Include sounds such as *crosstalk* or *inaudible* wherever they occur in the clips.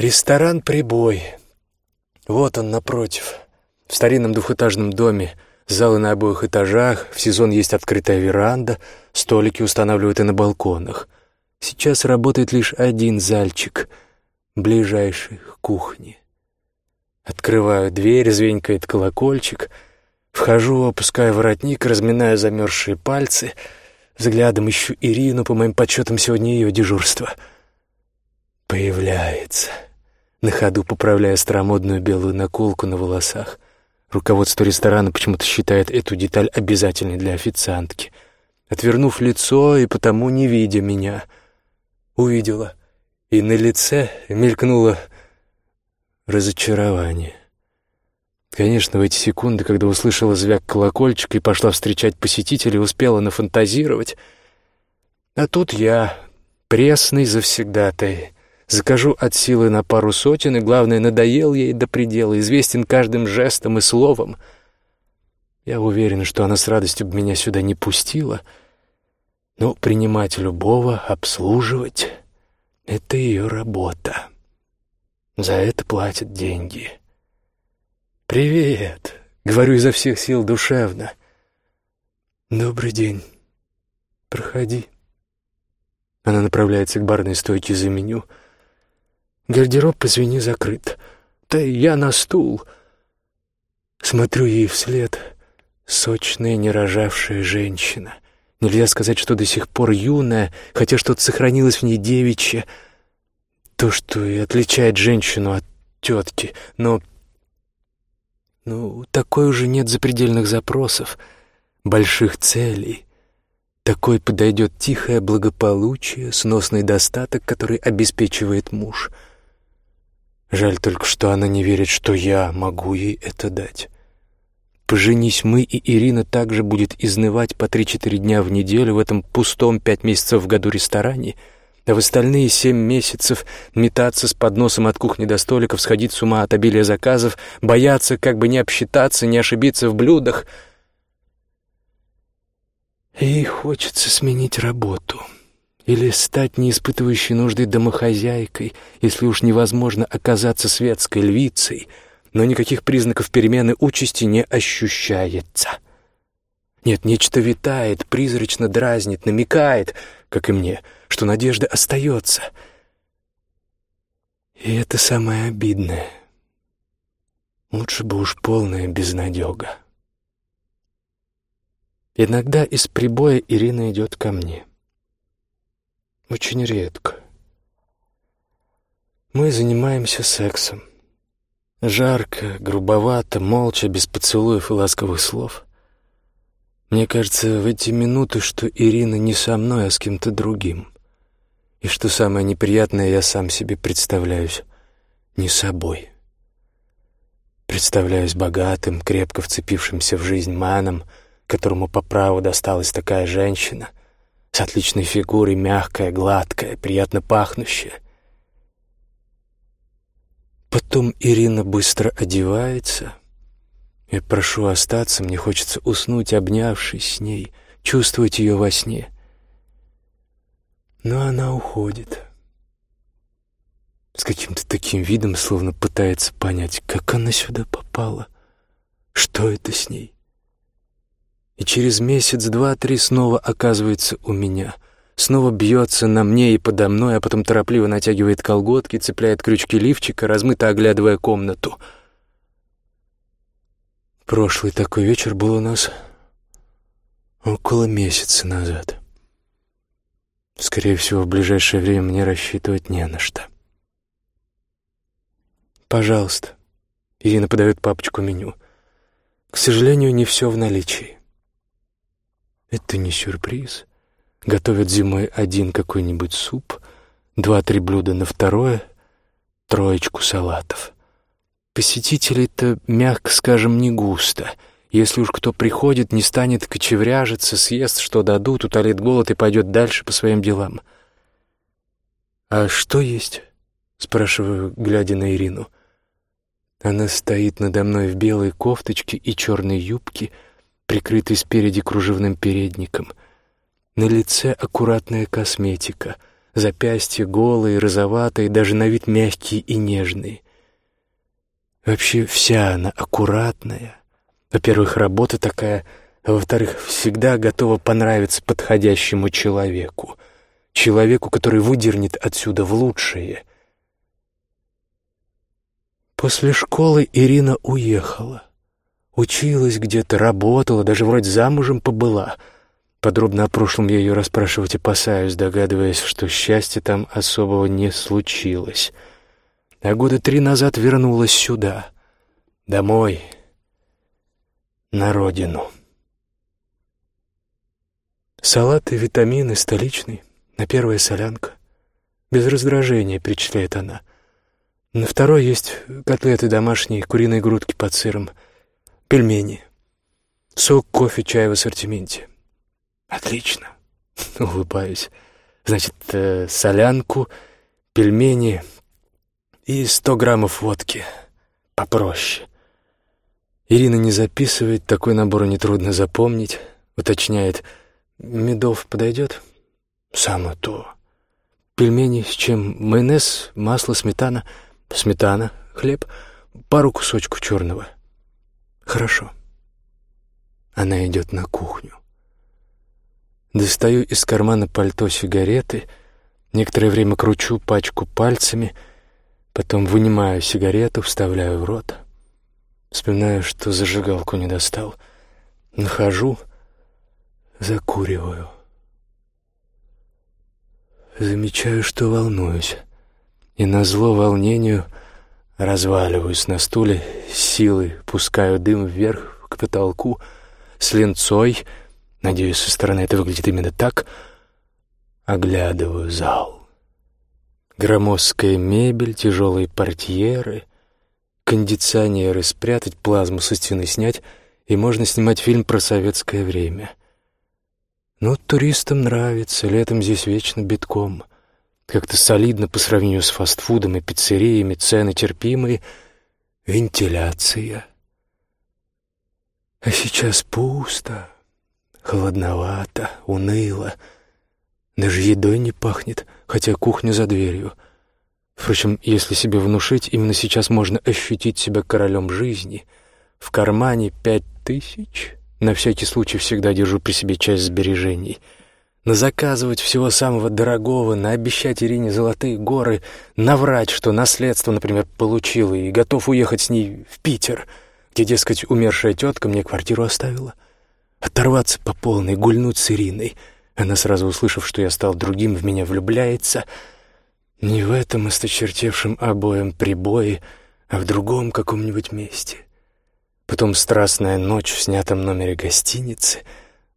Ресторан «Прибой». Вот он напротив. В старинном двухэтажном доме. Залы на обоих этажах, в сезон есть открытая веранда, столики устанавливают и на балконах. Сейчас работает лишь один зальчик, ближайший к кухне. Открываю дверь, звенькает колокольчик. Вхожу, опускаю воротник, разминаю замерзшие пальцы. Взглядом ищу Ирину, по моим подсчетам, сегодня ее дежурство. Появляется. На ходу поправляя старомодную белую наколку на волосах. Руководство ресторана почему-то считает эту деталь обязательной для официантки. Отвернув лицо и потому не видя меня, увидела. И на лице мелькнуло разочарование. Конечно, в эти секунды, когда услышала звяк колокольчика и пошла встречать посетителей, успела нафантазировать. А тут я, пресный завсегдатай, закажу от силы на пару сотен, и, главное, надоел ей до предела, известен каждым жестом и словом. Я уверен, что она с радостью бы меня сюда не пустила, но принимать любого, обслуживать — это ее работа. За это платят деньги. «Привет!» — говорю изо всех сил душевно. «Добрый день. Проходи». Она направляется к барной стойке за меню. Гардероб, извини, закрыт. Да я на стул. Смотрю ей вслед. Сочная, нерожавшая женщина. Нельзя сказать, что до сих пор юная, хотя что-то сохранилось в ней девичье — то, что и отличает женщину от тетки, но... Ну, такой уже нет запредельных запросов, больших целей. Такой подойдет тихое благополучие, сносный достаток, который обеспечивает муж. Жаль только, что она не верит, что я могу ей это дать. Поженись мы, и Ирина также будет изнывать по три-четыре дня в неделю в этом пустом пять месяцев в году ресторане — а в остальные семь месяцев метаться с подносом от кухни до столиков, сходить с ума от обилия заказов, бояться, как бы не обсчитаться, не ошибиться в блюдах. Ей хочется сменить работу или стать не испытывающей нужды домохозяйкой, если уж невозможно оказаться светской львицей, но никаких признаков перемены участи не ощущается. Нет, нечто витает, призрачно дразнит, намекает, как и мне — что надежда остается. И это самое обидное. Лучше бы уж полная безнадега. Иногда из прибоя Ирина идет ко мне. Очень редко. Мы занимаемся сексом. Жарко, грубовато, молча, без поцелуев и ласковых слов. Мне кажется, в эти минуты, что Ирина не со мной, а с кем-то другим. И что самое неприятное, я сам себе представляюсь не собой. Представляюсь богатым, крепко вцепившимся в жизнь маном, которому по праву досталась такая женщина, с отличной фигурой, мягкая, гладкая, приятно пахнущая. Потом Ирина быстро одевается. Я прошу остаться, мне хочется уснуть, обнявшись с ней, чувствовать ее во сне — но она уходит. С каким-то таким видом, словно пытается понять, как она сюда попала, что это с ней. И через месяц, два, три снова оказывается у меня. Снова бьется на мне и подо мной, а потом торопливо натягивает колготки, цепляет крючки лифчика, размыто оглядывая комнату. Прошлый такой вечер был у нас около месяца назад. Скорее всего, в ближайшее время мне рассчитывать не на что. «Пожалуйста». Ирина подает папочку меню. «К сожалению, не все в наличии». Это не сюрприз. Готовят зимой один какой-нибудь суп, два-три блюда на второе, троечку салатов. Посетителей-то, мягко скажем, не густо — если уж кто приходит, не станет кочевряжиться, съест, что дадут, утолит голод и пойдет дальше по своим делам. «А что есть?» — спрашиваю, глядя на Ирину. Она стоит надо мной в белой кофточке и черной юбке, прикрытой спереди кружевным передником. На лице аккуратная косметика, запястья голые, розоватые, даже на вид мягкие и нежные. Вообще вся она аккуратная. Во-первых, работа такая, а во-вторых, всегда готова понравиться подходящему человеку. Человеку, который выдернет отсюда в лучшее. После школы Ирина уехала. Училась где-то, работала, даже вроде замужем побыла. Подробно о прошлом я ее расспрашивать опасаюсь, догадываясь, что счастья там особого не случилось. А года три назад вернулась сюда, домой, на родину. Салаты, витамины, столичный, на первая солянка. Без раздражения, перечисляет она. На второй есть котлеты домашние, куриные грудки под сыром, пельмени, сок, кофе, чай в ассортименте. Отлично, *laughs* улыбаюсь. Значит, э, солянку, пельмени и сто граммов водки. Попроще. Ирина не записывает, такой набор нетрудно запомнить. Уточняет, медов подойдет? Само то. Пельмени с чем? Майонез, масло, сметана — Сметана, хлеб, пару кусочков черного. Хорошо. Она идет на кухню. Достаю из кармана пальто сигареты, некоторое время кручу пачку пальцами, потом вынимаю сигарету, вставляю в рот. Вспоминаю, что зажигалку не достал. Нахожу, закуриваю. Замечаю, что волнуюсь и на зло волнению разваливаюсь на стуле, силой пускаю дым вверх к потолку, с линцой, надеюсь, со стороны это выглядит именно так, оглядываю зал. Громоздкая мебель, тяжелые портьеры, кондиционеры спрятать, плазму со стены снять, и можно снимать фильм про советское время. Ну, туристам нравится, летом здесь вечно битком. Как-то солидно по сравнению с фастфудом и пиццериями, цены терпимые, вентиляция. А сейчас пусто, холодновато, уныло. Даже едой не пахнет, хотя кухня за дверью. Впрочем, если себе внушить, именно сейчас можно ощутить себя королем жизни. В кармане пять тысяч. На всякий случай всегда держу при себе часть сбережений — Назаказывать всего самого дорогого, наобещать Ирине золотые горы, наврать, что наследство, например, получила и готов уехать с ней в Питер, где, дескать, умершая тетка мне квартиру оставила. Оторваться по полной, гульнуть с Ириной. Она, сразу услышав, что я стал другим, в меня влюбляется. Не в этом осточертевшем обоем прибое, а в другом каком-нибудь месте. Потом страстная ночь в снятом номере гостиницы,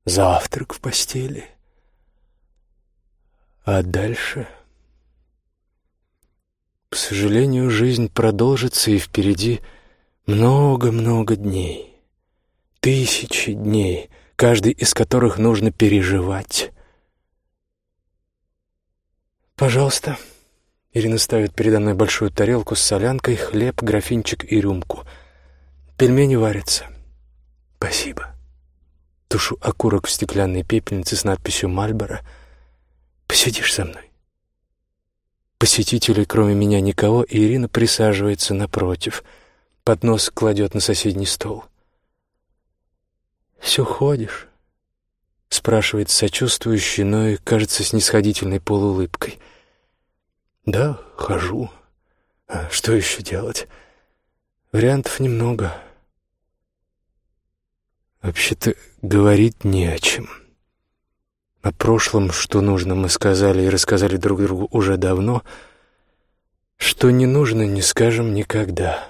завтрак в постели — а дальше... К сожалению, жизнь продолжится, и впереди много-много дней. Тысячи дней, каждый из которых нужно переживать. «Пожалуйста». Ирина ставит передо мной большую тарелку с солянкой, хлеб, графинчик и рюмку. Пельмени варятся. «Спасибо». Тушу окурок в стеклянной пепельнице с надписью «Мальборо», Посидишь со мной?» Посетителей, кроме меня, никого, и Ирина присаживается напротив. Поднос кладет на соседний стол. «Все ходишь?» — спрашивает сочувствующий, но и, кажется, снисходительной полуулыбкой. «Да, хожу. А что еще делать? Вариантов немного. Вообще-то говорить не о чем». О прошлом, что нужно, мы сказали и рассказали друг другу уже давно. Что не нужно, не скажем никогда.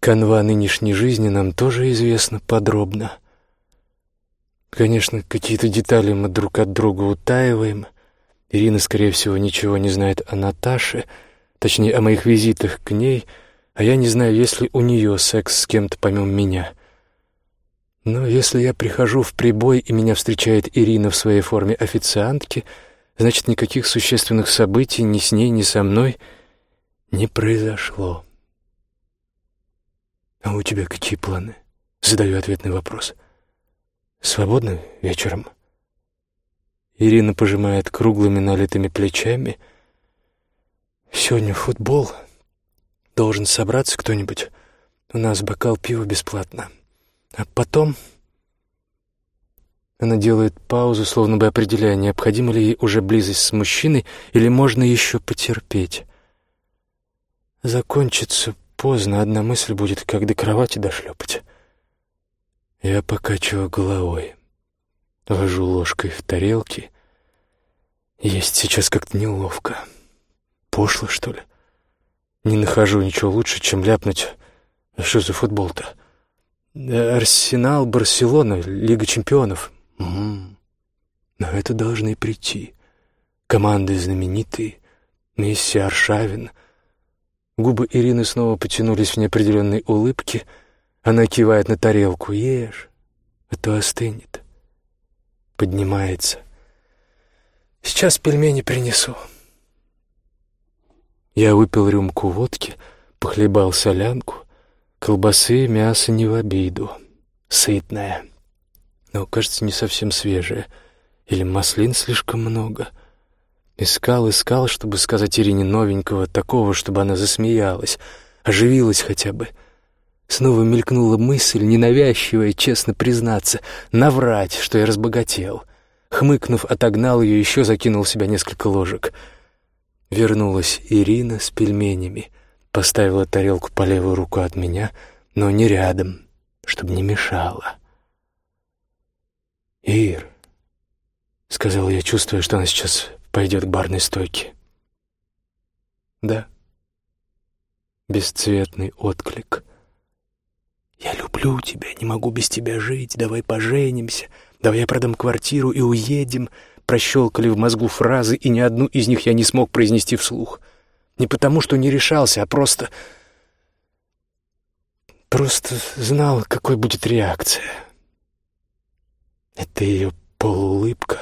Канва нынешней жизни нам тоже известна подробно. Конечно, какие-то детали мы друг от друга утаиваем. Ирина, скорее всего, ничего не знает о Наташе, точнее, о моих визитах к ней, а я не знаю, есть ли у нее секс с кем-то помимо меня — но если я прихожу в прибой, и меня встречает Ирина в своей форме официантки, значит, никаких существенных событий ни с ней, ни со мной не произошло. «А у тебя какие планы?» — задаю ответный вопрос. «Свободно вечером?» Ирина пожимает круглыми налитыми плечами. «Сегодня футбол. Должен собраться кто-нибудь. У нас бокал пива бесплатно. А потом...» Она делает паузу, словно бы определяя, необходима ли ей уже близость с мужчиной или можно еще потерпеть. Закончится поздно, одна мысль будет, как до кровати дошлепать. Я покачиваю головой, вожу ложкой в тарелке. Есть сейчас как-то неловко. Пошло, что ли? Не нахожу ничего лучше, чем ляпнуть. А что за футбол-то? Арсенал, Барселона, Лига чемпионов. Угу. На это должны прийти. Команды знаменитые. Месси, Аршавин. Губы Ирины снова потянулись в неопределенной улыбке — она кивает на тарелку. «Ешь, а то остынет». Поднимается. «Сейчас пельмени принесу». Я выпил рюмку водки, похлебал солянку. Колбасы, мясо не в обиду. Сытное. Но, кажется, не совсем свежее. Или маслин слишком много. Искал, искал, чтобы сказать Ирине новенького, такого, чтобы она засмеялась, оживилась хотя бы — Снова мелькнула мысль, ненавязчивая, честно признаться, наврать, что я разбогател. Хмыкнув, отогнал ее, еще закинул в себя несколько ложек. Вернулась Ирина с пельменями, поставила тарелку по левую руку от меня, но не рядом, чтобы не мешала. «Ир», — сказал я, чувствуя, что она сейчас пойдет к барной стойке. «Да». Бесцветный отклик — «Я люблю тебя, не могу без тебя жить, давай поженимся, давай я продам квартиру и уедем», прощелкали в мозгу фразы, и ни одну из них я не смог произнести вслух. Не потому, что не решался, а просто... Просто знал, какой будет реакция. Это ее полуулыбка,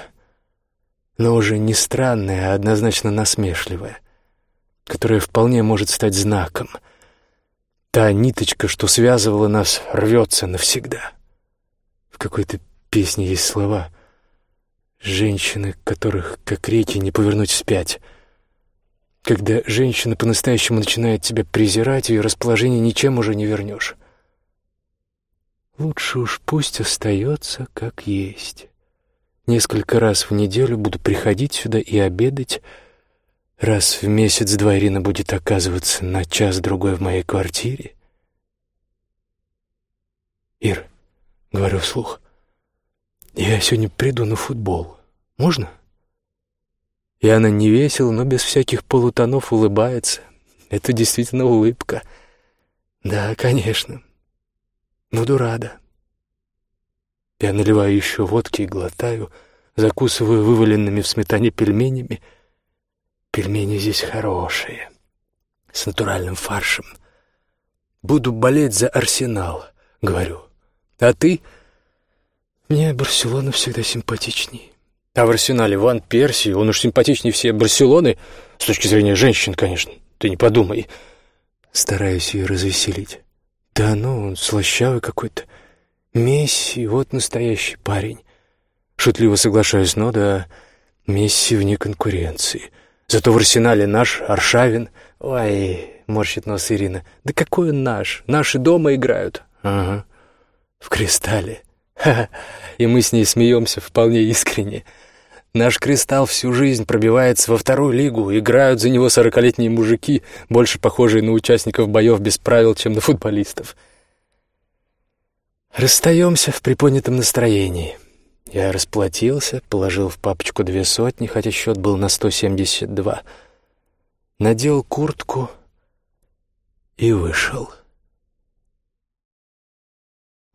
но уже не странная, а однозначно насмешливая, которая вполне может стать знаком — Та ниточка, что связывала нас, рвется навсегда. В какой-то песне есть слова «Женщины, которых, как реки, не повернуть вспять». Когда женщина по-настоящему начинает тебя презирать, ее расположение ничем уже не вернешь. Лучше уж пусть остается как есть. Несколько раз в неделю буду приходить сюда и обедать, Раз в месяц-два Ирина будет оказываться на час-другой в моей квартире. «Ир», — говорю вслух, — «я сегодня приду на футбол. Можно?» И она не весело, но без всяких полутонов улыбается. Это действительно улыбка. «Да, конечно. Буду рада». Я наливаю еще водки и глотаю, закусываю вываленными в сметане пельменями — Пельмени здесь хорошие, с натуральным фаршем. Буду болеть за Арсенал, говорю. А ты? Мне Барселона всегда симпатичней. А в Арсенале Ван Перси, он уж симпатичнее всей Барселоны, с точки зрения женщин, конечно, ты не подумай. Стараюсь ее развеселить. Да ну, он слащавый какой-то. Месси, вот настоящий парень. Шутливо соглашаюсь, но да, Месси вне конкуренции. Зато в арсенале наш Аршавин. Ой, морщит нос Ирина. Да какой он наш? Наши дома играют. Ага. В кристалле. Ха -ха. И мы с ней смеемся вполне искренне. Наш кристалл всю жизнь пробивается во вторую лигу. Играют за него сорокалетние мужики, больше похожие на участников боев без правил, чем на футболистов. Расстаемся в приподнятом настроении. Я расплатился, положил в папочку две сотни, хотя счет был на сто семьдесят два. Надел куртку и вышел.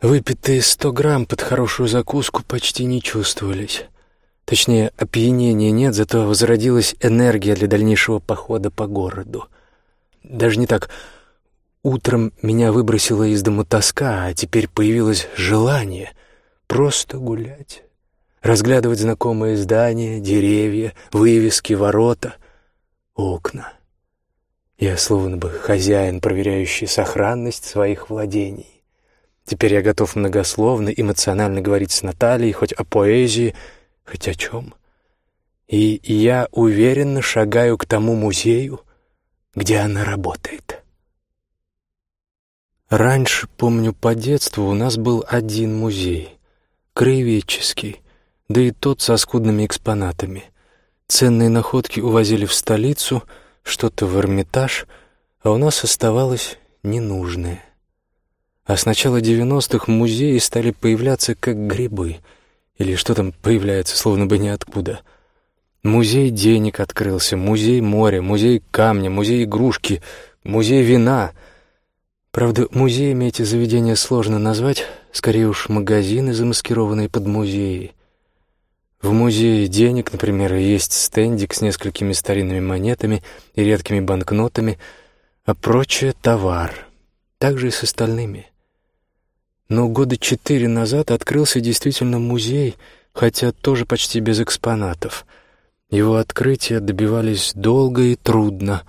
Выпитые сто грамм под хорошую закуску почти не чувствовались. Точнее, опьянения нет, зато возродилась энергия для дальнейшего похода по городу. Даже не так. Утром меня выбросила из дома тоска, а теперь появилось желание просто гулять разглядывать знакомые здания, деревья, вывески, ворота, окна. Я словно бы хозяин, проверяющий сохранность своих владений. Теперь я готов многословно, эмоционально говорить с Натальей, хоть о поэзии, хоть о чем. И я уверенно шагаю к тому музею, где она работает. Раньше, помню, по детству у нас был один музей, краеведческий, да и тот со скудными экспонатами. Ценные находки увозили в столицу, что-то в Эрмитаж, а у нас оставалось ненужное. А с начала девяностых музеи стали появляться как грибы, или что там появляется, словно бы ниоткуда — Музей денег открылся, музей моря, музей камня, музей игрушки, музей вина. Правда, музеями эти заведения сложно назвать, скорее уж магазины, замаскированные под музеи. В музее денег, например, есть стендик с несколькими старинными монетами и редкими банкнотами, а прочее — товар. Так же и с остальными. Но года четыре назад открылся действительно музей, хотя тоже почти без экспонатов — его открытия добивались долго и трудно,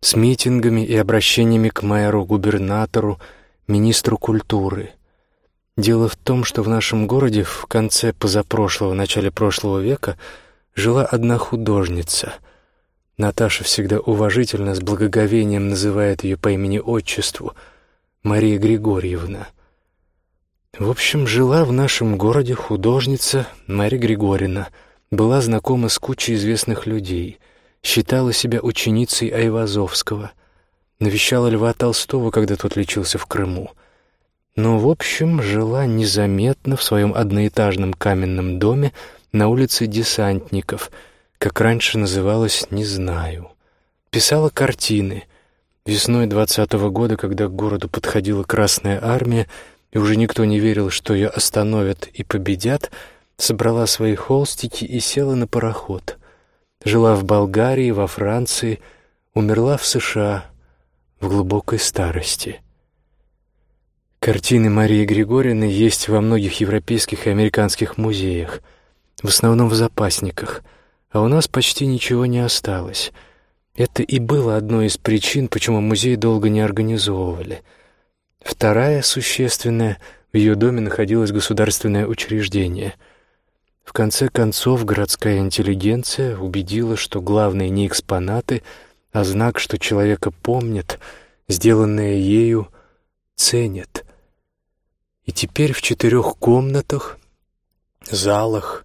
с митингами и обращениями к мэру, губернатору, министру культуры. Дело в том, что в нашем городе в конце позапрошлого, начале прошлого века жила одна художница. Наташа всегда уважительно, с благоговением называет ее по имени-отчеству Мария Григорьевна. В общем, жила в нашем городе художница Мария Григорьевна — была знакома с кучей известных людей, считала себя ученицей Айвазовского, навещала Льва Толстого, когда тот лечился в Крыму. Но, в общем, жила незаметно в своем одноэтажном каменном доме на улице Десантников, как раньше называлось, не знаю. Писала картины. Весной двадцатого года, когда к городу подходила Красная Армия, и уже никто не верил, что ее остановят и победят — собрала свои холстики и села на пароход. Жила в Болгарии, во Франции, умерла в США в глубокой старости. Картины Марии Григорьевны есть во многих европейских и американских музеях, в основном в запасниках, а у нас почти ничего не осталось. Это и было одной из причин, почему музей долго не организовывали. Вторая существенная — в ее доме находилось государственное учреждение — в конце концов, городская интеллигенция убедила, что главное не экспонаты, а знак, что человека помнят, сделанное ею ценят. И теперь в четырех комнатах, залах,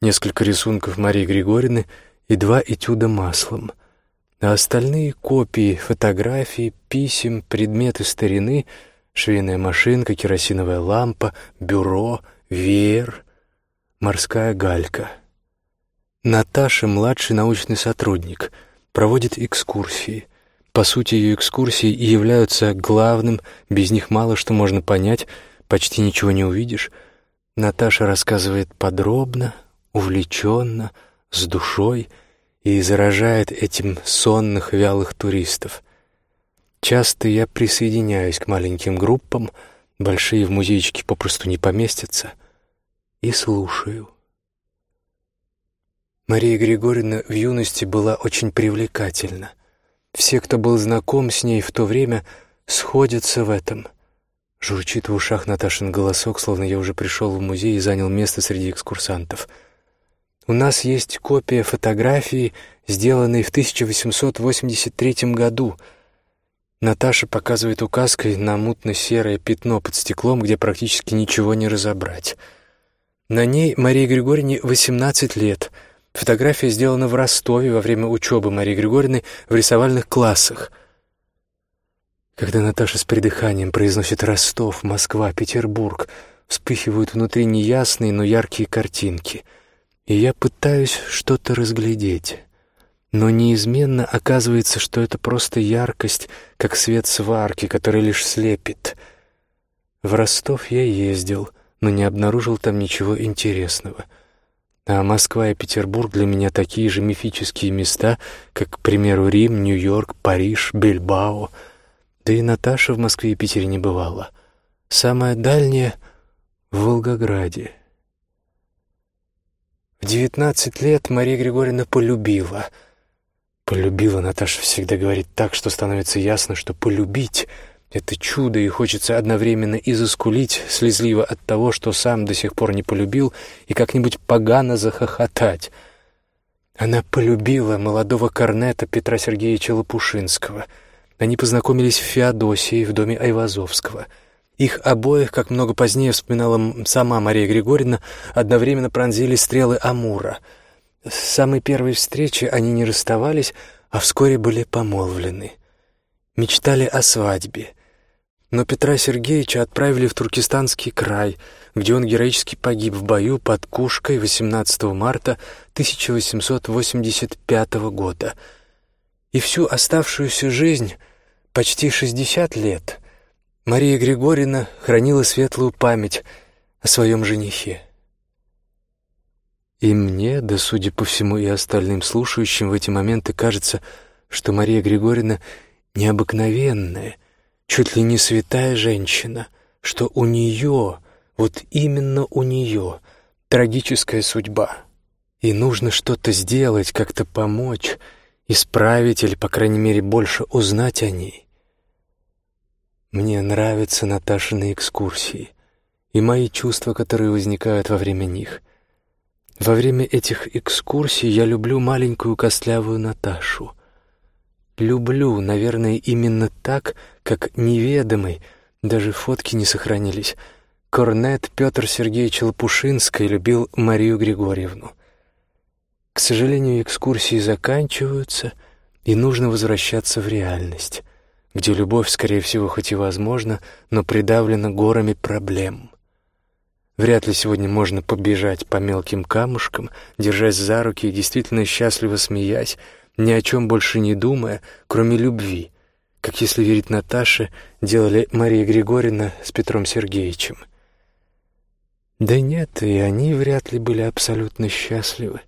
несколько рисунков Марии Григорьевны и два этюда маслом, а остальные копии, фотографий, писем, предметы старины, швейная машинка, керосиновая лампа, бюро, веер — Морская галька. Наташа, младший научный сотрудник, проводит экскурсии. По сути, ее экскурсии и являются главным, без них мало что можно понять, почти ничего не увидишь. Наташа рассказывает подробно, увлеченно, с душой и заражает этим сонных, вялых туристов. Часто я присоединяюсь к маленьким группам, большие в музейчике попросту не поместятся — и слушаю. Мария Григорьевна в юности была очень привлекательна. Все, кто был знаком с ней в то время, сходятся в этом. Журчит в ушах Наташин голосок, словно я уже пришел в музей и занял место среди экскурсантов. У нас есть копия фотографии, сделанной в 1883 году. Наташа показывает указкой на мутно-серое пятно под стеклом, где практически ничего не разобрать — на ней Марии Григорьевне 18 лет. Фотография сделана в Ростове во время учебы Марии Григорьевны в рисовальных классах. Когда Наташа с придыханием произносит «Ростов», «Москва», «Петербург», вспыхивают внутри неясные, но яркие картинки. И я пытаюсь что-то разглядеть. Но неизменно оказывается, что это просто яркость, как свет сварки, который лишь слепит. В Ростов я ездил — но не обнаружил там ничего интересного. А Москва и Петербург для меня такие же мифические места, как, к примеру, Рим, Нью-Йорк, Париж, Бильбао. Да и Наташа в Москве и Питере не бывала. Самое дальнее — в Волгограде. Девятнадцать лет Мария Григорьевна полюбила. Полюбила, Наташа всегда говорит так, что становится ясно, что полюбить — это чудо, и хочется одновременно и заскулить, слезливо от того, что сам до сих пор не полюбил, и как-нибудь погано захохотать. Она полюбила молодого корнета Петра Сергеевича Лопушинского. Они познакомились в Феодосии, в доме Айвазовского. Их обоих, как много позднее вспоминала сама Мария Григорьевна, одновременно пронзили стрелы Амура. С самой первой встречи они не расставались, а вскоре были помолвлены. Мечтали о свадьбе. Но Петра Сергеевича отправили в Туркестанский край, где он героически погиб в бою под Кушкой 18 марта 1885 года. И всю оставшуюся жизнь, почти 60 лет, Мария Григорьевна хранила светлую память о своем женихе. И мне, да судя по всему и остальным слушающим в эти моменты, кажется, что Мария Григорьевна необыкновенная — чуть ли не святая женщина, что у нее, вот именно у нее, трагическая судьба. И нужно что-то сделать, как-то помочь, исправить или, по крайней мере, больше узнать о ней. Мне нравятся Наташины экскурсии и мои чувства, которые возникают во время них. Во время этих экскурсий я люблю маленькую костлявую Наташу. Люблю, наверное, именно так, как неведомый, даже фотки не сохранились. Корнет Петр Сергеевич Лопушинский любил Марию Григорьевну. К сожалению, экскурсии заканчиваются, и нужно возвращаться в реальность, где любовь, скорее всего, хоть и возможна, но придавлена горами проблем. Вряд ли сегодня можно побежать по мелким камушкам, держась за руки и действительно счастливо смеясь, ни о чем больше не думая, кроме любви, как, если верить Наташе, делали Мария Григорьевна с Петром Сергеевичем. Да нет, и они вряд ли были абсолютно счастливы.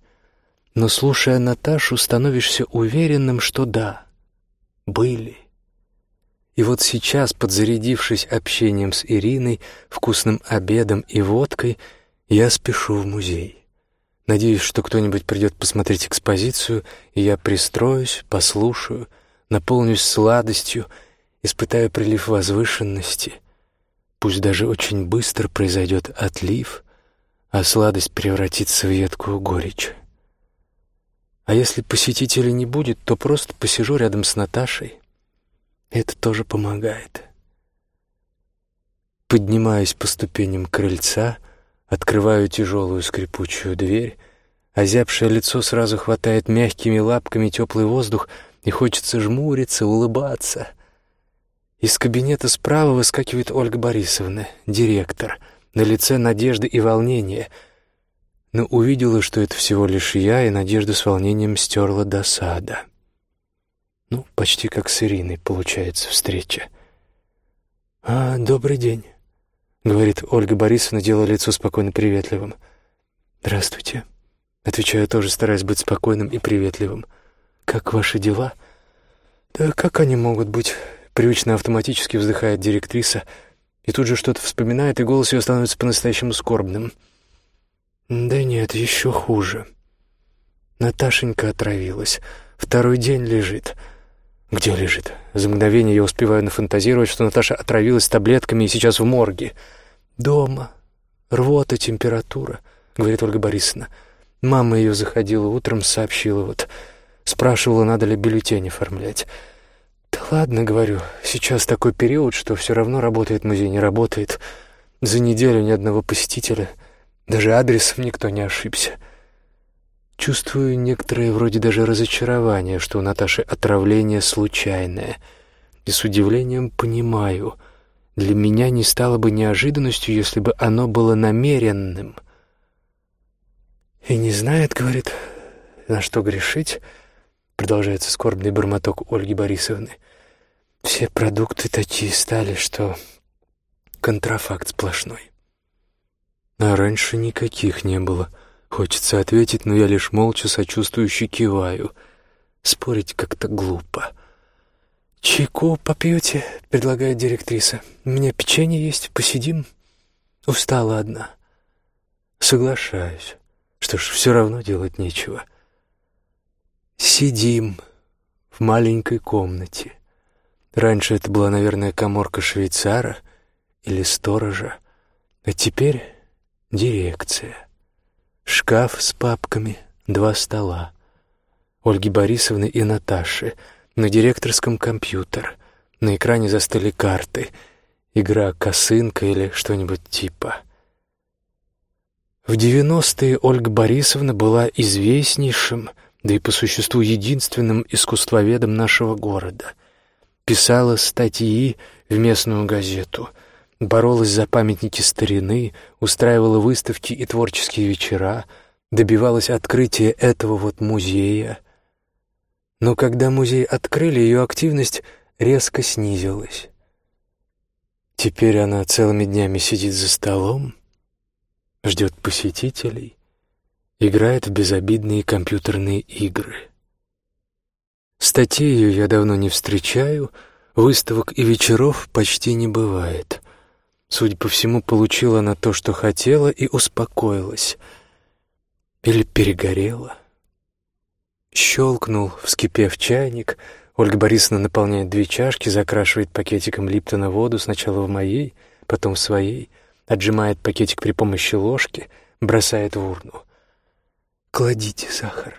Но, слушая Наташу, становишься уверенным, что да, были. И вот сейчас, подзарядившись общением с Ириной, вкусным обедом и водкой, я спешу в музей. Надеюсь, что кто-нибудь придет посмотреть экспозицию, и я пристроюсь, послушаю, наполнюсь сладостью, испытаю прилив возвышенности. Пусть даже очень быстро произойдет отлив, а сладость превратится в едкую горечь. А если посетителей не будет, то просто посижу рядом с Наташей. Это тоже помогает. Поднимаюсь по ступеням крыльца — Открываю тяжелую скрипучую дверь. Озябшее лицо сразу хватает мягкими лапками теплый воздух, и хочется жмуриться, улыбаться. Из кабинета справа выскакивает Ольга Борисовна, директор. На лице надежды и волнение. Но увидела, что это всего лишь я, и надежду с волнением стерла досада. Ну, почти как с Ириной получается встреча. «А, добрый день». — говорит Ольга Борисовна, делая лицо спокойно приветливым. «Здравствуйте», — отвечаю тоже, стараясь быть спокойным и приветливым. «Как ваши дела?» «Да как они могут быть?» — привычно автоматически вздыхает директриса, и тут же что-то вспоминает, и голос ее становится по-настоящему скорбным. «Да нет, еще хуже. Наташенька отравилась. Второй день лежит». Где лежит? За мгновение я успеваю нафантазировать, что Наташа отравилась таблетками и сейчас в морге. Дома. Рвота, температура, говорит Ольга Борисовна. Мама ее заходила утром, сообщила вот. Спрашивала, надо ли бюллетень оформлять. Да ладно, говорю, сейчас такой период, что все равно работает музей, не работает. За неделю ни одного посетителя. Даже адресом никто не ошибся. Чувствую некоторое вроде даже разочарование, что у Наташи отравление случайное. И с удивлением понимаю, для меня не стало бы неожиданностью, если бы оно было намеренным. «И не знает, — говорит, — на что грешить?» Продолжается скорбный бормоток Ольги Борисовны. «Все продукты такие стали, что контрафакт сплошной». А раньше никаких не было — Хочется ответить, но я лишь молча сочувствующе киваю. Спорить как-то глупо. «Чайку попьете?» — предлагает директриса. «У меня печенье есть, посидим?» Устала одна. Соглашаюсь. Что ж, все равно делать нечего. Сидим в маленькой комнате. Раньше это была, наверное, коморка швейцара или сторожа, а теперь дирекция. Шкаф с папками, два стола, Ольги Борисовны и Наташи, на директорском компьютер. На экране застыли карты. Игра «Косынка» или что-нибудь типа. В девяностые Ольга Борисовна была известнейшим, да и по существу единственным искусствоведом нашего города. Писала статьи в местную газету, боролась за памятники старины, устраивала выставки и творческие вечера, добивалась открытия этого вот музея. Но когда музей открыли, ее активность резко снизилась. Теперь она целыми днями сидит за столом, ждет посетителей, играет в безобидные компьютерные игры. Статей ее я давно не встречаю, выставок и вечеров почти не бывает. Судя по всему, получила она то, что хотела, и успокоилась. Или перегорела. Щелкнул, вскипев чайник. Ольга Борисовна наполняет две чашки, закрашивает пакетиком Липтона воду сначала в моей, потом в своей, отжимает пакетик при помощи ложки, бросает в урну. «Кладите сахар.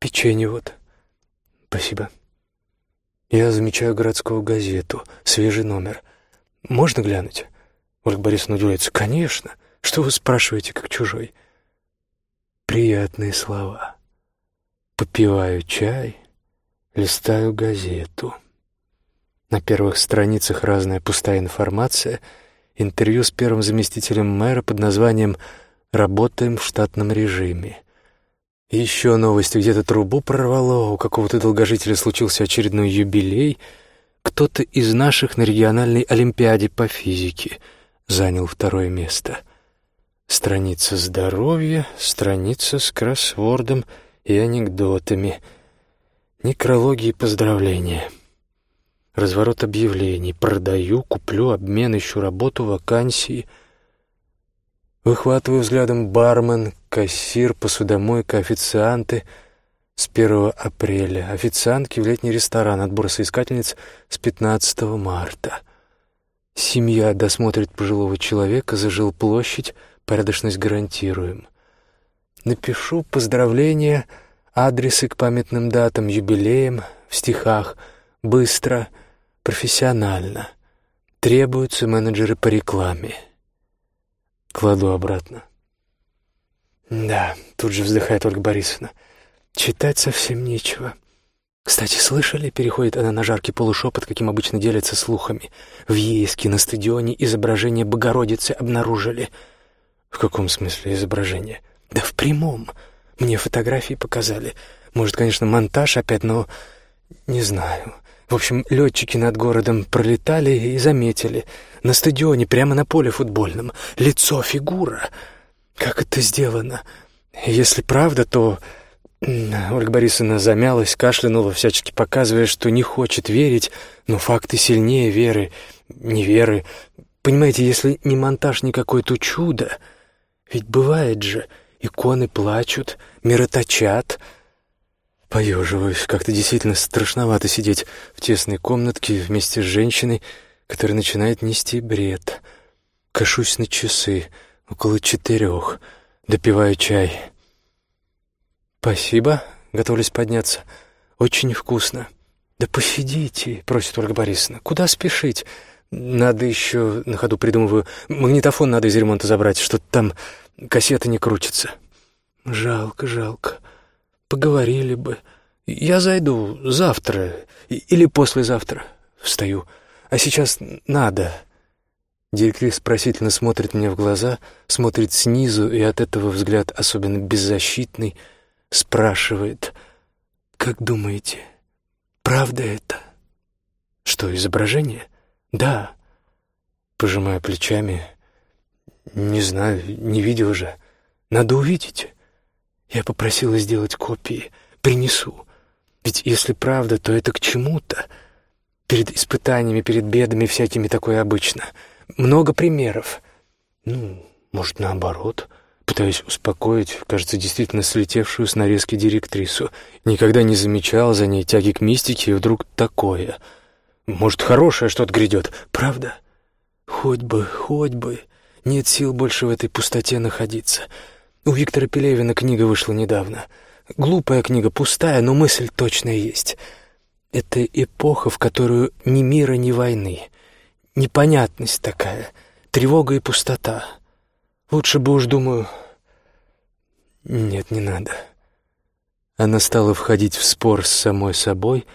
Печенье вот». «Спасибо». Я замечаю городскую газету, свежий номер. «Можно глянуть?» Ольга Борисовна удивляется. «Конечно. Что вы спрашиваете, как чужой?» Приятные слова. Попиваю чай, листаю газету. На первых страницах разная пустая информация, интервью с первым заместителем мэра под названием «Работаем в штатном режиме». Еще новости, где-то трубу прорвало, у какого-то долгожителя случился очередной юбилей. Кто-то из наших на региональной олимпиаде по физике занял второе место. Страница здоровья, страница с кроссвордом и анекдотами. Некрологи и поздравления. Разворот объявлений. Продаю, куплю, обмен, ищу работу, вакансии — Выхватываю взглядом бармен, кассир, посудомойка, официанты с 1 апреля, официантки в летний ресторан, отбор соискательниц с 15 марта. Семья досмотрит пожилого человека за жилплощадь, порядочность гарантируем. Напишу поздравления, адресы к памятным датам, юбилеям, в стихах, быстро, профессионально. Требуются менеджеры по рекламе. Кладу обратно. Да, тут же вздыхает Ольга Борисовна. Читать совсем нечего. Кстати, слышали, переходит она на жаркий полушепот, каким обычно делятся слухами. В Ейске на стадионе изображение Богородицы обнаружили. В каком смысле изображение? Да в прямом. Мне фотографии показали. Может, конечно, монтаж опять, но не знаю. В общем, летчики над городом пролетали и заметили. На стадионе, прямо на поле футбольном. Лицо, фигура. Как это сделано? Если правда, то... Ольга Борисовна замялась, кашлянула, всячески показывая, что не хочет верить, но факты сильнее веры, неверы. Понимаете, если не монтаж никакой, то чудо. Ведь бывает же, иконы плачут, мироточат, Поеживаюсь, как-то действительно страшновато сидеть в тесной комнатке вместе с женщиной, которая начинает нести бред. Кашусь на часы, около четырех, допиваю чай. «Спасибо», — готовлюсь подняться. «Очень вкусно». «Да посидите», — просит Ольга Борисовна. «Куда спешить? Надо еще, на ходу придумываю, магнитофон надо из ремонта забрать, что-то там кассета не крутится». «Жалко, жалко». Поговорили бы. Я зайду завтра или послезавтра. Встаю. А сейчас надо. Директрис спросительно смотрит мне в глаза, смотрит снизу, и от этого взгляд особенно беззащитный, спрашивает, «Как думаете, правда это?» «Что, изображение?» «Да». Пожимаю плечами. «Не знаю, не видел же. Надо увидеть». Я попросила сделать копии. Принесу. Ведь если правда, то это к чему-то. Перед испытаниями, перед бедами всякими такое обычно. Много примеров. Ну, может, наоборот. Пытаюсь успокоить, кажется, действительно слетевшую с нарезки директрису. Никогда не замечал за ней тяги к мистике, и вдруг такое. Может, хорошее что-то грядет, правда? Хоть бы, хоть бы. Нет сил больше в этой пустоте находиться. У Виктора Пелевина книга вышла недавно. Глупая книга, пустая, но мысль точно есть. Это эпоха, в которую ни мира, ни войны. Непонятность такая, тревога и пустота. Лучше бы уж, думаю... Нет, не надо. Она стала входить в спор с самой собой,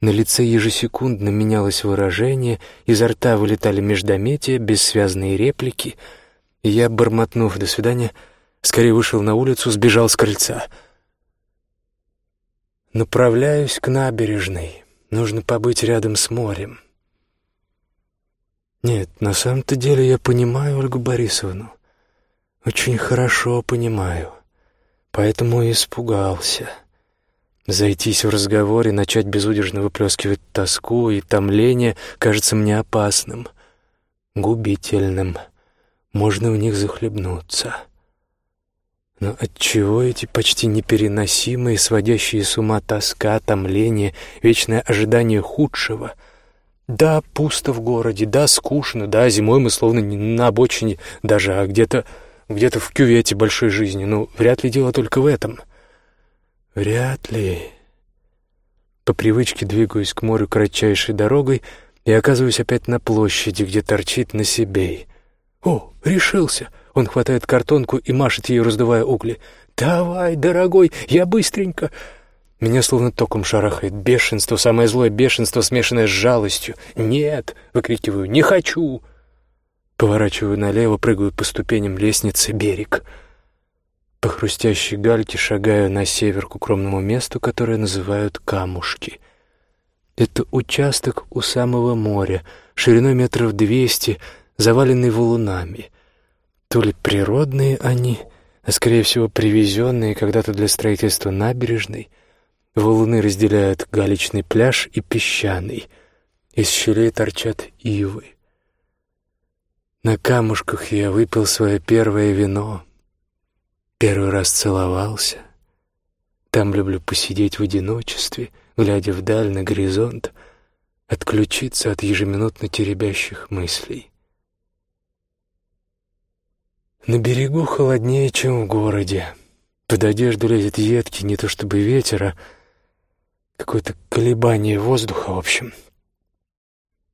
на лице ежесекундно менялось выражение, изо рта вылетали междометия, бессвязные реплики, и я, бормотнув «до свидания», скорее вышел на улицу, сбежал с крыльца. Направляюсь к набережной. Нужно побыть рядом с морем. Нет, на самом-то деле я понимаю Ольгу Борисовну. Очень хорошо понимаю. Поэтому и испугался. Зайтись в разговоре, начать безудержно выплескивать тоску и томление кажется мне опасным, губительным. Можно в них захлебнуться. Но отчего эти почти непереносимые, сводящие с ума тоска, томление, вечное ожидание худшего? Да, пусто в городе, да, скучно, да, зимой мы словно не на обочине даже, а где-то где-то в кювете большой жизни. Но вряд ли дело только в этом — Вряд ли. По привычке двигаюсь к морю кратчайшей дорогой и оказываюсь опять на площади, где торчит на себе. О, решился! Он хватает картонку и машет ею, раздувая угли. «Давай, дорогой, я быстренько!» Меня словно током шарахает. Бешенство, самое злое бешенство, смешанное с жалостью. «Нет!» — выкрикиваю. «Не хочу!» Поворачиваю налево, прыгаю по ступеням лестницы «Берег». По хрустящей гальке шагаю на север к укромному месту, которое называют Камушки. Это участок у самого моря, шириной метров двести, заваленный валунами. То ли природные они, а скорее всего привезенные когда-то для строительства набережной. Валуны разделяют галечный пляж и песчаный. Из щелей торчат ивы. На камушках я выпил свое первое вино — Первый раз целовался. Там люблю посидеть в одиночестве, глядя вдаль на горизонт, отключиться от ежеминутно теребящих мыслей. На берегу холоднее, чем в городе. Под одежду лезет едкий, не то чтобы ветер, а какое-то колебание воздуха, в общем.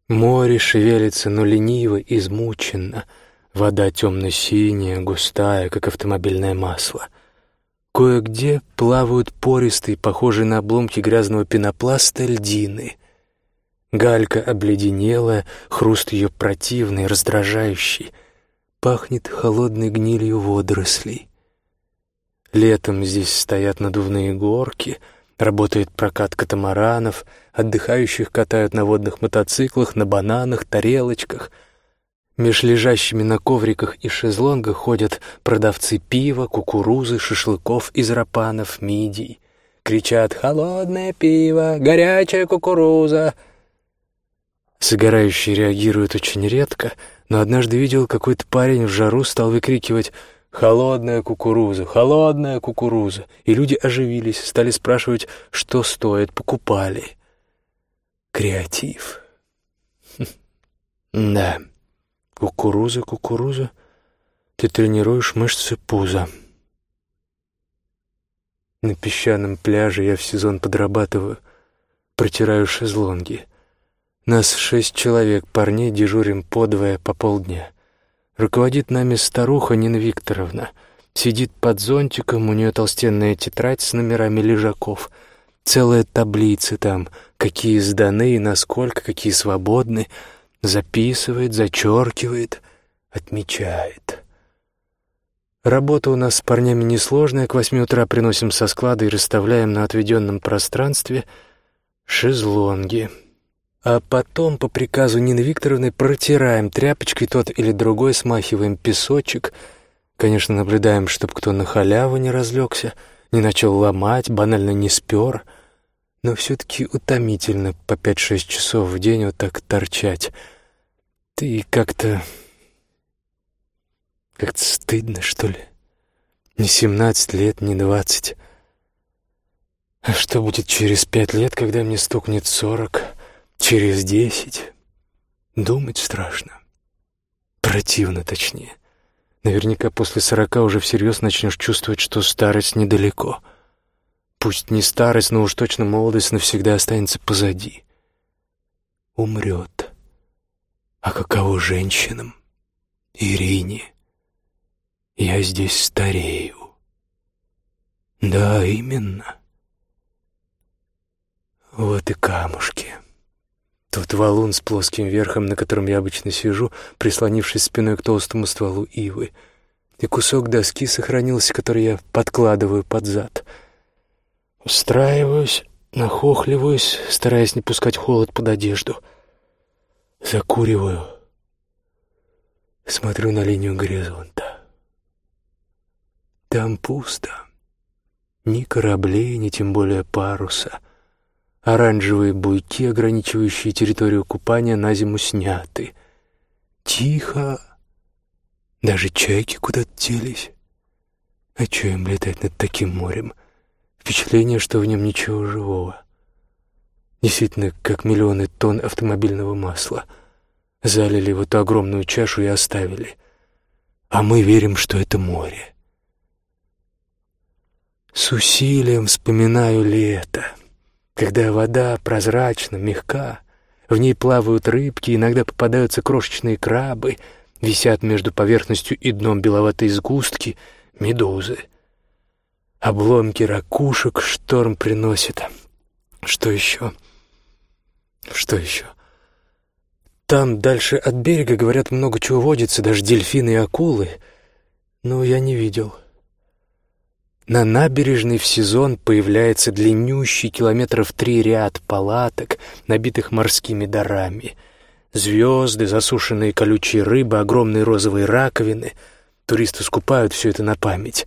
Море шевелится, но лениво, измученно — Вода темно-синяя, густая, как автомобильное масло. Кое-где плавают пористые, похожие на обломки грязного пенопласта, льдины. Галька обледенелая, хруст ее противный, раздражающий. Пахнет холодной гнилью водорослей. Летом здесь стоят надувные горки, работает прокат катамаранов, отдыхающих катают на водных мотоциклах, на бананах, тарелочках — Меж лежащими на ковриках и шезлонгах ходят продавцы пива, кукурузы, шашлыков из рапанов, мидий. Кричат «Холодное пиво! Горячая кукуруза!» Загорающие реагируют очень редко, но однажды видел, какой-то парень в жару стал выкрикивать «Холодная кукуруза! Холодная кукуруза!» И люди оживились, стали спрашивать, что стоит, покупали. Креатив. Да. Кукуруза, кукуруза, ты тренируешь мышцы пуза. На песчаном пляже я в сезон подрабатываю, протираю шезлонги. Нас шесть человек, парней, дежурим подвое по полдня. Руководит нами старуха Нина Викторовна. Сидит под зонтиком, у нее толстенная тетрадь с номерами лежаков. Целая таблица там, какие сданы и насколько, какие свободны — записывает, зачеркивает, отмечает. Работа у нас с парнями несложная. К восьми утра приносим со склада и расставляем на отведенном пространстве шезлонги. А потом, по приказу Нины Викторовны, протираем тряпочкой тот или другой, смахиваем песочек. Конечно, наблюдаем, чтоб кто на халяву не разлегся, не начал ломать, банально не спер — но все-таки утомительно по пять-шесть часов в день вот так торчать. Ты как-то... Как-то стыдно, что ли? Не семнадцать лет, не двадцать. А что будет через пять лет, когда мне стукнет сорок? Через десять? Думать страшно. Противно, точнее. Наверняка после сорока уже всерьез начнешь чувствовать, что старость недалеко — Пусть не старость, но уж точно молодость навсегда останется позади. Умрет. А каково женщинам? Ирине. Я здесь старею. Да, именно. Вот и камушки. Тут валун с плоским верхом, на котором я обычно сижу, прислонившись спиной к толстому стволу ивы, и кусок доски сохранился, который я подкладываю под зад. Устраиваюсь, нахохливаюсь, стараясь не пускать холод под одежду. Закуриваю. Смотрю на линию горизонта. Там пусто. Ни кораблей, ни тем более паруса — Оранжевые буйки, ограничивающие территорию купания, на зиму сняты. Тихо. Даже чайки куда-то делись. А что им летать над таким морем? Впечатление, что в нем ничего живого. Действительно, как миллионы тонн автомобильного масла. Залили в эту огромную чашу и оставили. А мы верим, что это море. С усилием вспоминаю лето когда вода прозрачна, мягка, в ней плавают рыбки, иногда попадаются крошечные крабы, висят между поверхностью и дном беловатые сгустки, медузы. Обломки ракушек шторм приносит. Что еще? Что еще? Там, дальше от берега, говорят, много чего водится, даже дельфины и акулы, но я не видел. — на набережной в сезон появляется длиннющий километров три ряд палаток, набитых морскими дарами. Звезды, засушенные колючие рыбы, огромные розовые раковины. Туристы скупают все это на память.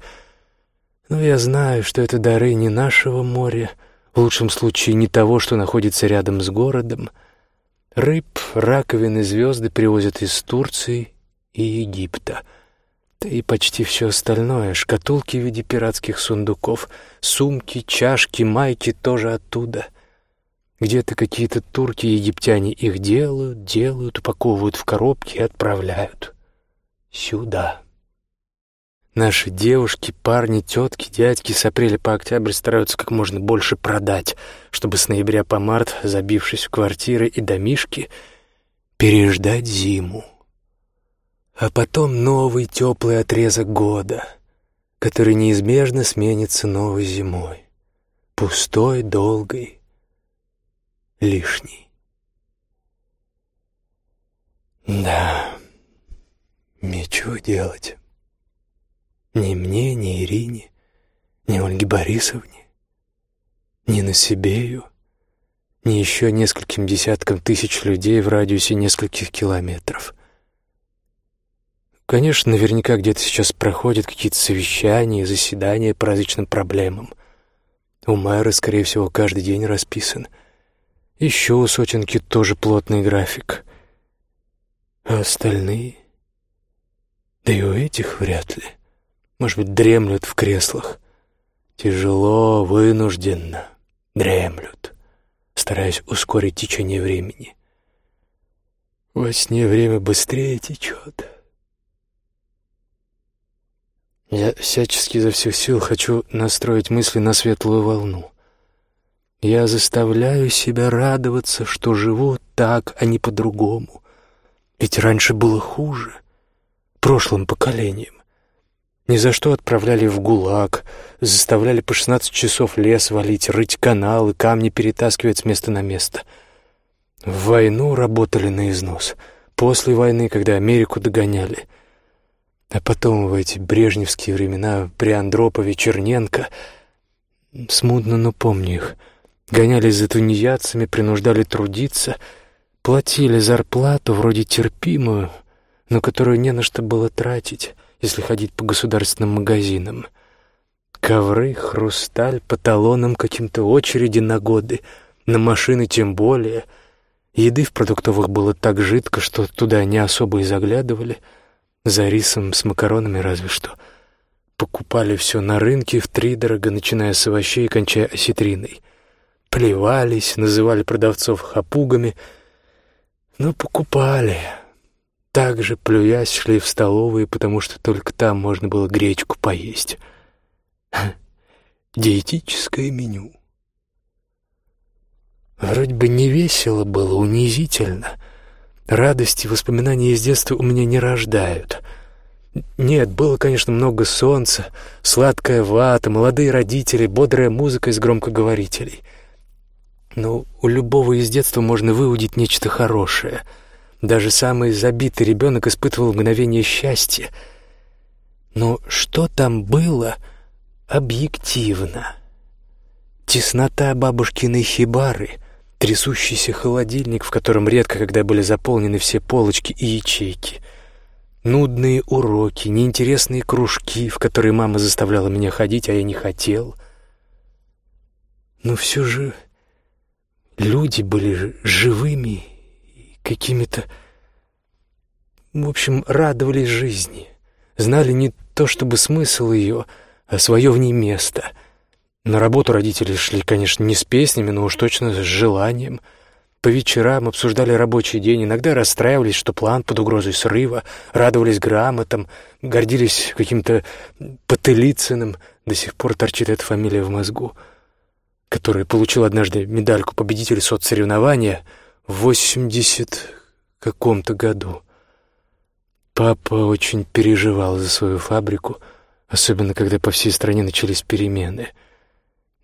Но я знаю, что это дары не нашего моря, в лучшем случае не того, что находится рядом с городом. Рыб, раковины, звезды привозят из Турции и Египта — да и почти все остальное, шкатулки в виде пиратских сундуков, сумки, чашки, майки тоже оттуда. Где-то какие-то турки и египтяне их делают, делают, упаковывают в коробки и отправляют. Сюда. Наши девушки, парни, тетки, дядьки с апреля по октябрь стараются как можно больше продать, чтобы с ноября по март, забившись в квартиры и домишки, переждать зиму. А потом новый теплый отрезок года, который неизбежно сменится новой зимой, пустой, долгой, лишней. Да, нечего делать. Ни мне, ни Ирине, ни Ольге Борисовне, ни Насибею, ни еще нескольким десяткам тысяч людей в радиусе нескольких километров — Конечно, наверняка где-то сейчас проходят какие-то совещания, заседания по различным проблемам. У мэра, скорее всего, каждый день расписан. Еще у сотенки тоже плотный график. А остальные? Да и у этих вряд ли. Может быть, дремлют в креслах. Тяжело, вынужденно дремлют, стараясь ускорить течение времени. Во сне время быстрее течет. Я всячески изо всех сил хочу настроить мысли на светлую волну. Я заставляю себя радоваться, что живу так, а не по-другому. Ведь раньше было хуже, прошлым поколением. Ни за что отправляли в ГУЛАГ, заставляли по шестнадцать часов лес валить, рыть каналы, камни перетаскивать с места на место. В войну работали на износ. После войны, когда Америку догоняли — а потом в эти брежневские времена при Андропове, Черненко, смутно, но помню их, гонялись за тунеядцами, принуждали трудиться, платили зарплату вроде терпимую, но которую не на что было тратить, если ходить по государственным магазинам. Ковры, хрусталь, по талонам каким-то очереди на годы, на машины тем более. Еды в продуктовых было так жидко, что туда не особо и заглядывали — за рисом с макаронами разве что. Покупали все на рынке втридорого, начиная с овощей и кончая осетриной. Плевались, называли продавцов хапугами, но покупали. Также, плюясь, шли в столовые, потому что только там можно было гречку поесть. *laughs* диетическое меню. Вроде бы не весело было, унизительно. Радости, воспоминания из детства у меня не рождают. Нет, было, конечно, много солнца, сладкая вата, молодые родители, бодрая музыка из громкоговорителей. Но у любого из детства можно выудить нечто хорошее. Даже самый забитый ребенок испытывал мгновение счастья. Но что там было объективно? Теснота бабушкиной хибары, трясущийся холодильник, в котором редко когда были заполнены все полочки и ячейки — Нудные уроки, неинтересные кружки, в которые мама заставляла меня ходить, а я не хотел. Но все же люди были живыми и какими-то... В общем, радовались жизни. Знали не то чтобы смысл ее, а свое в ней место. На работу родители шли, конечно, не с песнями, но уж точно с желанием — по вечерам обсуждали рабочий день, иногда расстраивались, что план под угрозой срыва, радовались грамотам, гордились каким-то Потылицыным, до сих пор торчит эта фамилия в мозгу, который получил однажды медальку победителя соцсоревнования в 80 каком-то году. Папа очень переживал за свою фабрику, особенно когда по всей стране начались перемены.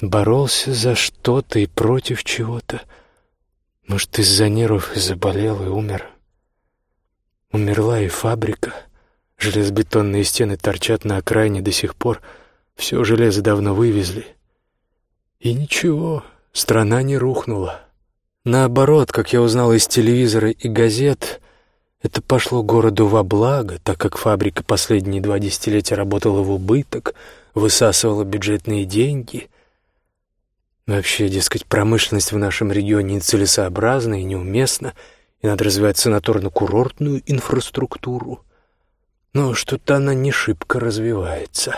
Боролся за что-то и против чего-то — может, из-за нервов заболел и умер. Умерла и фабрика. Железобетонные стены торчат на окраине до сих пор. Все железо давно вывезли. И ничего, страна не рухнула. Наоборот, как я узнал из телевизора и газет, это пошло городу во благо, так как фабрика последние два десятилетия работала в убыток, высасывала бюджетные деньги — Вообще, дескать, промышленность в нашем регионе нецелесообразна и неуместна, и надо развивать санаторно-курортную инфраструктуру. Но что-то она не шибко развивается.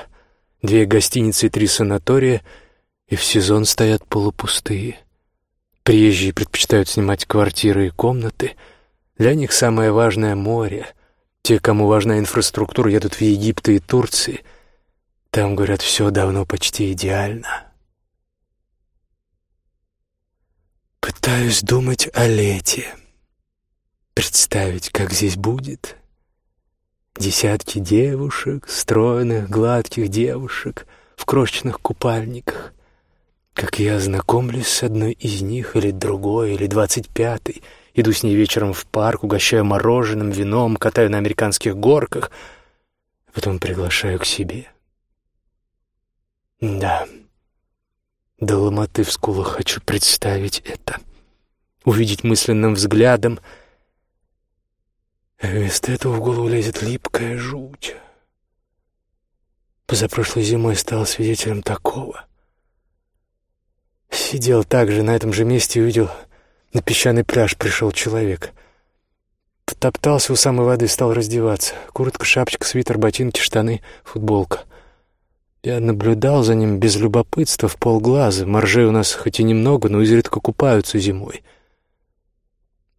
Две гостиницы и три санатория, и в сезон стоят полупустые. Приезжие предпочитают снимать квартиры и комнаты. Для них самое важное — море. Те, кому важна инфраструктура, едут в Египет и Турции. Там, говорят, все давно почти идеально. Пытаюсь думать о лете. Представить, как здесь будет. Десятки девушек, стройных, гладких девушек в крошечных купальниках. Как я знакомлюсь с одной из них, или другой, или двадцать пятой, иду с ней вечером в парк, угощаю мороженым, вином, катаю на американских горках, потом приглашаю к себе. Да, до ломоты в скулах хочу представить это. Увидеть мысленным взглядом. А вместо этого в голову лезет липкая жуть. Позапрошлой зимой стал свидетелем такого. Сидел также на этом же месте и увидел, на песчаный пляж пришел человек. Потоптался у самой воды, стал раздеваться. Куртка, шапочка, свитер, ботинки, штаны, футболка. Я наблюдал за ним без любопытства в полглаза. Моржей у нас хоть и немного, но изредка купаются зимой.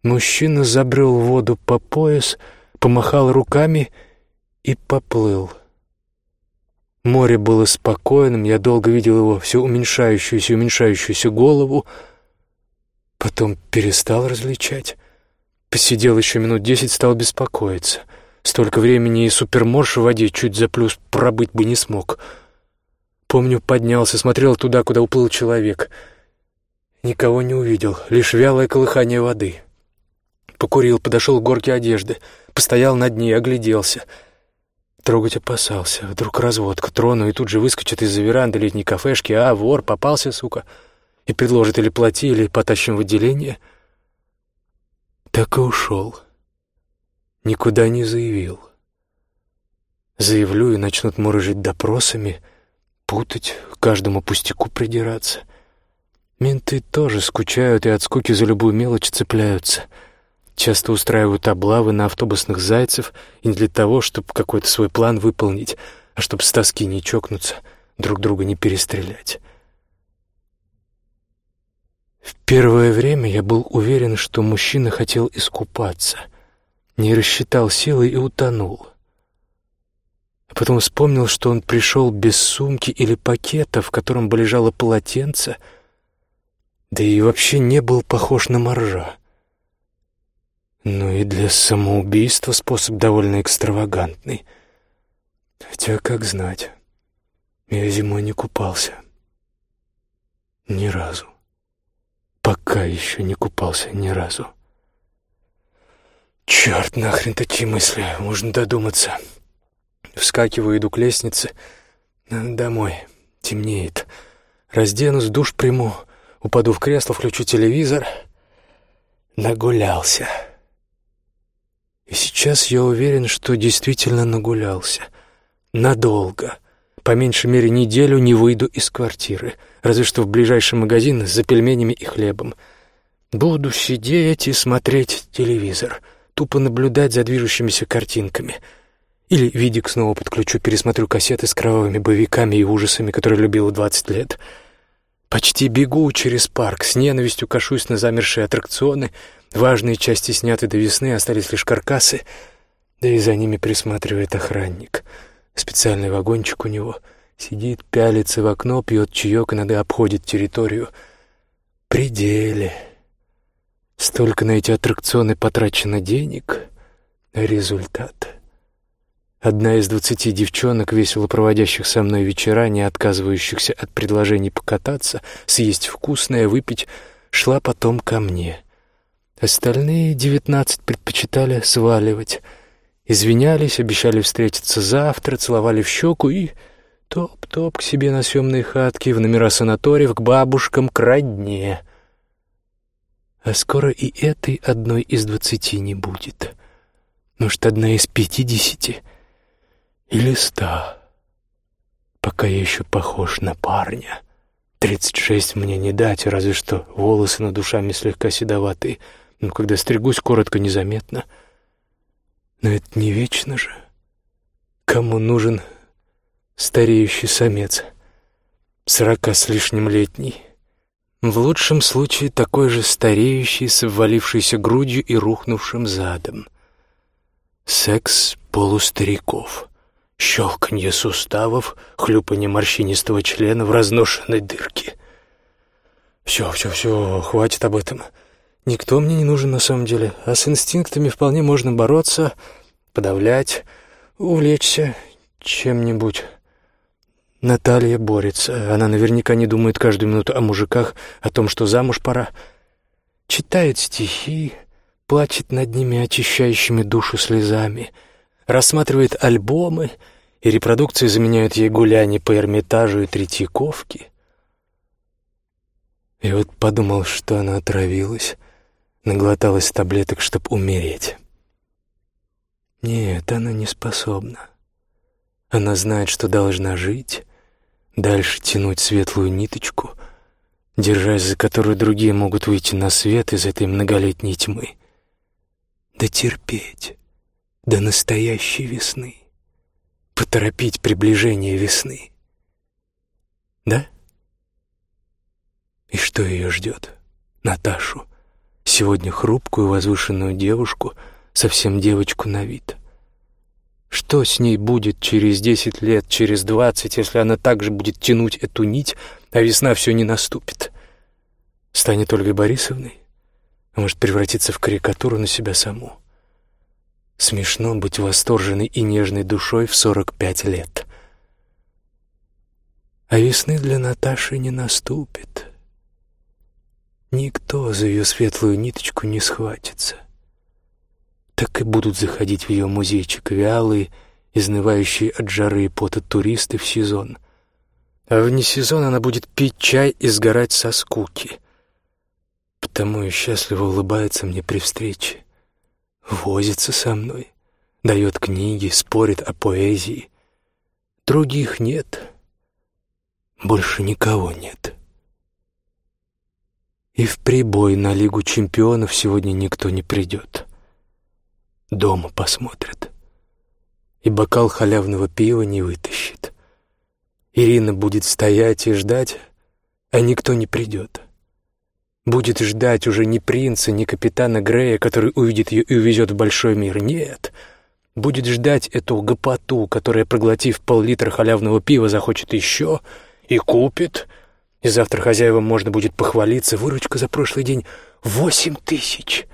Мужчина забрел в воду по пояс, помахал руками и поплыл. Море было спокойным, я долго видел его все уменьшающуюся и уменьшающуюся голову, потом перестал различать. Посидел еще минут десять, стал беспокоиться. Столько времени и суперморж в воде чуть за плюс пробыть бы не смог — Помню, поднялся, смотрел туда, куда уплыл человек. Никого не увидел, лишь вялое колыхание воды. Покурил, подошел к горке одежды, постоял над ней, огляделся. Трогать опасался. Вдруг разводка, трону, и тут же выскочит из-за веранды летней кафешки. А, вор, попался, сука. И предложит или плати, или потащим в отделение. Так и ушел. Никуда не заявил. Заявлю, и начнут мурыжить допросами — путать, каждому пустяку придираться. Менты тоже скучают и от скуки за любую мелочь цепляются. Часто устраивают облавы на автобусных зайцев и не для того, чтобы какой-то свой план выполнить, а чтобы с тоски не чокнуться, друг друга не перестрелять. В первое время я был уверен, что мужчина хотел искупаться, не рассчитал силы и утонул. А потом вспомнил, что он пришел без сумки или пакета, в котором бы лежало полотенце, да и вообще не был похож на моржа. Ну и для самоубийства способ довольно экстравагантный. Хотя, как знать, я зимой не купался. Ни разу. Пока еще не купался ни разу. Черт, нахрен такие мысли, можно додуматься. Вскакиваю, иду к лестнице. Домой. Темнеет. Разденусь, душ приму, упаду в кресло, включу телевизор. Нагулялся. И сейчас я уверен, что действительно нагулялся. Надолго. По меньшей мере неделю не выйду из квартиры, разве что в ближайший магазин за пельменями и хлебом. Буду сидеть и смотреть телевизор, тупо наблюдать за движущимися картинками. Или видик снова подключу, пересмотрю кассеты с кровавыми боевиками и ужасами, которые любил двадцать лет. Почти бегу через парк, с ненавистью кашусь на замершие аттракционы. Важные части сняты до весны, остались лишь каркасы, да и за ними присматривает охранник — Специальный вагончик у него. Сидит, пялится в окно, пьет чаек, иногда обходит территорию. Пределе. Столько на эти аттракционы потрачено денег, результат. Одна из двадцати девчонок, весело проводящих со мной вечера, не отказывающихся от предложений покататься, съесть вкусное, выпить, шла потом ко мне. Остальные девятнадцать предпочитали сваливать — Извинялись, обещали встретиться завтра, целовали в щеку и топ-топ к себе на съемные хатки, в номера санаториев, к бабушкам, к родне. А скоро и этой одной из двадцати не будет. Может, одна из пятидесяти или ста. Пока я еще похож на парня. Тридцать шесть мне не дать, разве что волосы над душами слегка седоватые, но когда стригусь коротко, незаметно — но это не вечно же. Кому нужен стареющий самец, сорока с лишним летний? В лучшем случае такой же стареющий с ввалившейся грудью и рухнувшим задом. Секс полустариков, щелканье суставов, хлюпанье морщинистого члена в разношенной дырке. Все, все, все, хватит об этом. — Никто мне не нужен на самом деле, а с инстинктами вполне можно бороться, подавлять, увлечься чем-нибудь. Наталья борется. Она наверняка не думает каждую минуту о мужиках, о том, что замуж пора. Читает стихи, плачет над ними очищающими душу слезами, рассматривает альбомы, и репродукции заменяют ей гуляния по Эрмитажу и Третьяковке. И вот подумал, что она отравилась, наглоталась таблеток, чтобы умереть. Нет, она не способна. Она знает, что должна жить, дальше тянуть светлую ниточку, держась за которую другие могут выйти на свет из этой многолетней тьмы. Да терпеть до настоящей весны, поторопить приближение весны. Да? И что ее ждет? Наташу сегодня хрупкую возвышенную девушку, совсем девочку на вид. Что с ней будет через десять лет, через двадцать, если она также будет тянуть эту нить, а весна все не наступит? Станет Ольгой Борисовной? А может превратиться в карикатуру на себя саму? Смешно быть восторженной и нежной душой в сорок пять лет. А весны для Наташи не наступит. Никто за ее светлую ниточку не схватится. Так и будут заходить в ее музейчик вялые, изнывающие от жары и пота туристы в сезон. А вне сезон она будет пить чай и сгорать со скуки. Потому и счастливо улыбается мне при встрече. Возится со мной, дает книги, спорит о поэзии. Других нет, больше никого нет. И в прибой на Лигу чемпионов сегодня никто не придет. Дома посмотрят. И бокал халявного пива не вытащит. Ирина будет стоять и ждать, а никто не придет. Будет ждать уже не принца, не капитана Грея, который увидит ее и увезет в большой мир. Нет, будет ждать эту гопоту, которая, проглотив пол-литра халявного пива, захочет еще и купит, и завтра хозяевам можно будет похвалиться. Выручка за прошлый день — восемь тысяч,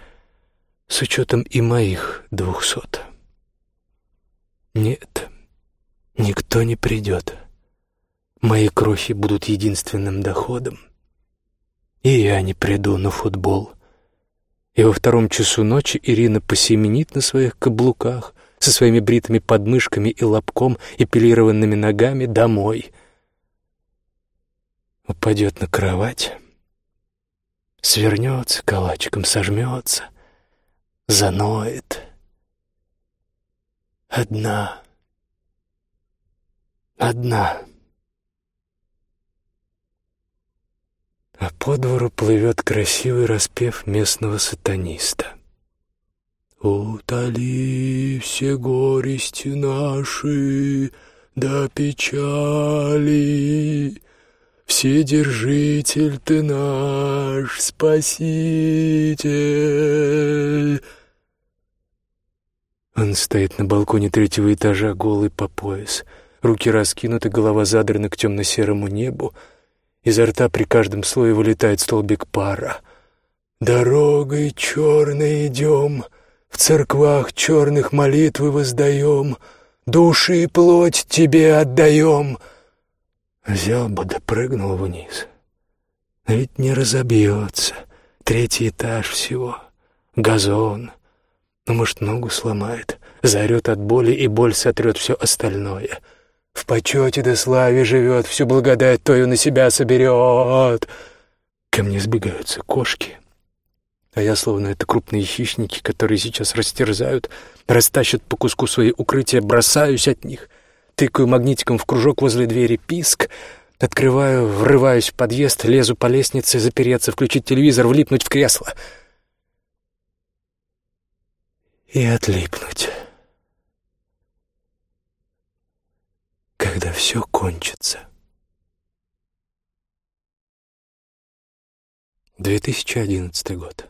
с учетом и моих двухсот. Нет, никто не придет. Мои крохи будут единственным доходом. И я не приду на футбол. И во втором часу ночи Ирина посеменит на своих каблуках со своими бритыми подмышками и лобком, эпилированными ногами домой. Упадет на кровать, свернется калачиком, сожмется, заноет. Одна. Одна. а по двору плывет красивый распев местного сатаниста. «Утоли все горести наши до печали, Вседержитель ты наш, Спаситель!» Он стоит на балконе третьего этажа, голый по пояс, руки раскинуты, голова задрана к темно-серому небу, Изо рта при каждом слое вылетает столбик пара. «Дорогой черной идем, в церквах черных молитвы воздаем, души и плоть тебе отдаем». Взял бы да прыгнул вниз. Но ведь не разобьется. Третий этаж всего. Газон. Ну, может, ногу сломает, заорет от боли, и боль сотрет все остальное — в почете да славе живет, всю благодать тою на себя соберет. Ко мне сбегаются кошки, а я, словно это крупные хищники, которые сейчас растерзают, растащат по куску свои укрытия, бросаюсь от них, тыкаю магнитиком в кружок возле двери, писк, открываю, врываюсь в подъезд, лезу по лестнице, запереться, включить телевизор, влипнуть в кресло и отлипнуть. Когда все кончится. 2011 год.